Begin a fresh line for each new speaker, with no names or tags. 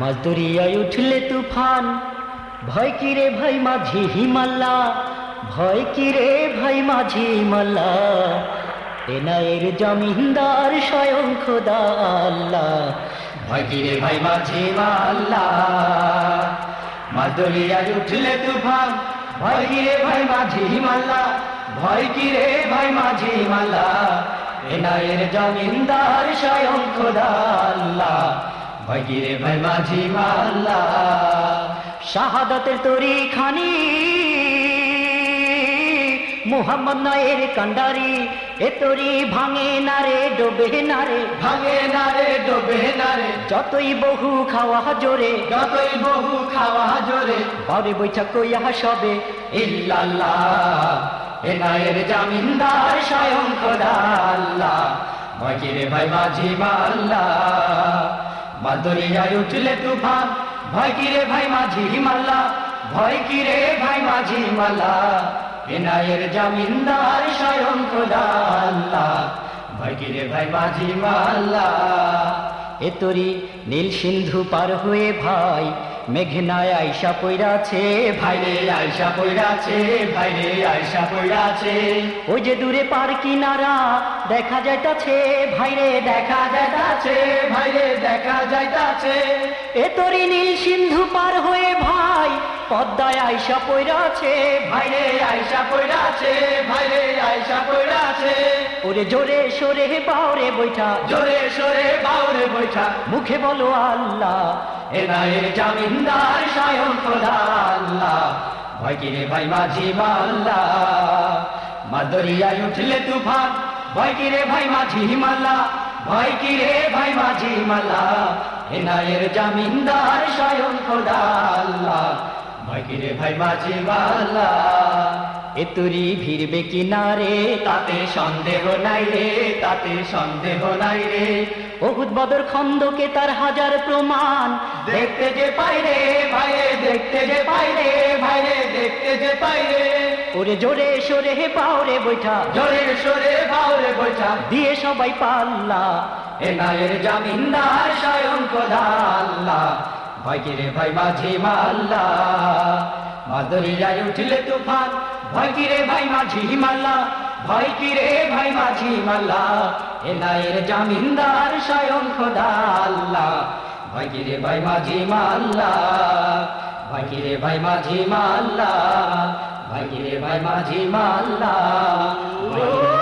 মাছ দরিয়ায় উঠলে তুফান। ভয় কিরে ভাই মাঝি হিমাল্লা ভয় কিরে ভাই মাঝি মাল্লা এনায়ের জমিনদার স্বয়ং খোদা আল্লাহ।
ভয় কিরে ভাই মাঝি মাল্লা মাদরিয়ায় উঠলে তুফান। ভয় কিরে ভাই মাঝি মাল্লা ভয় কিরে ভাই মাঝি মাল্লা এনায়ের জমিনদার স্বয়ং খোদা আল্লাহ। ভয় কিরে ভাই মাঝি মাল্লা
শাহাদাতের তরি খানি মুহাম্মদ নয়ের কান্ডারি এ তরি ভাঙে না রে ডোবে না রে।
ভাঙে না রে ডোবে না রে।
যতই বহু খাওয়া জোরে
যতই বহু খাওয়া জোরে।
বারে বৈঠা কইয়া সবে।
ইল্লাল্লাহ এনায়ের জামিনদার স্বয়ং খোদা আল্লাহ। ভয় কিরে ভাই মাঝি মাল্লা মাদরিয়ায় উঠলে তুফান। ভয় কিরে ভাই মাঝি মাল্লা? ভয় কিরে ভাই মাঝি মাল্লা? বিনায়ের জামিনদার স্বয়ং খোদা আল্লাহ। ভয় কিরে ভাই মাঝি মাল্লা?
এ তরি নীল সিন্ধু পার হয়ে ভাই, মেঘনায় আইসা পইরাছে
ভাইরে আয়সা পইরাছে ভাইরে আয়সা পইরাছে।
ওই যে দূরে পার কিনারা, দেখা যাইতাছে, ভাইরে দেখা
যাইতাছে, ভাইরে দেখা যাইতাছে।
এ তরি নীল সিন্ধু পার হয়ে ভাই, পদ্মায় আইসা পইরাছে,
ভাইরে আয়সা পইরাছে, ভাইরে আয়সা পইরাছে।
ওরে জোরে সরে বাউরে বৈঠা
জোরে সোরে বাউরে বৈঠা।
মুখে বলো আল্লাহ
এনায়ের জামিনদার স্বয়ং খোদা আল্লাহ। ভয় কিরে ভাই, মাঝি মাল্লা? মাদরিয়ায় উঠলে তুফান, ভয় কিরে ভাই, মাঝি মাল্লা? ভয় কিরে ভাই, মাঝি মাল্লা? এনায়ের জামিনদার স্বয়ং খোদা আল্লাহ। ভয় কিরে ভাই, মাঝি মাল্লা?
এ ভিড়বে কিনারে
তাতে সন্দেহ নাই রে, তাতে সন্দেহ নাই রে।
বহুত বদর খন্দকে তার হাজার প্রমাণ।
দেখতে যে পাই রে ভাইরে দেখতে যে পাই রে ভাইরে দেখতে যে পাই রে।
ওরে জোরে সরে বাউরে বৈঠা।
জোরে সোরে বাউরে বৈঠা।
দিয়ে সবাই পাল্লা।
এ নায়ের জামিনদার স্বয়ং খোদা আল্লাহ। কিরে ভাই, মাঝি মাল্লা। মাদরিয়ায় উঠলে তুফান কিরে ভাই, মাঝি মাল্লা। ভয় কিরে ভাই, মাঝি মাল্লা। এ নায়ের জামিনদার স্বয়ং খোদা আল্লাহ। কিরে ভাই, মাঝি মাল্লা। কিরে ভাই, মাঝি মাল্লা। কিরে ভাই, মাঝি মাল্লা। ভাই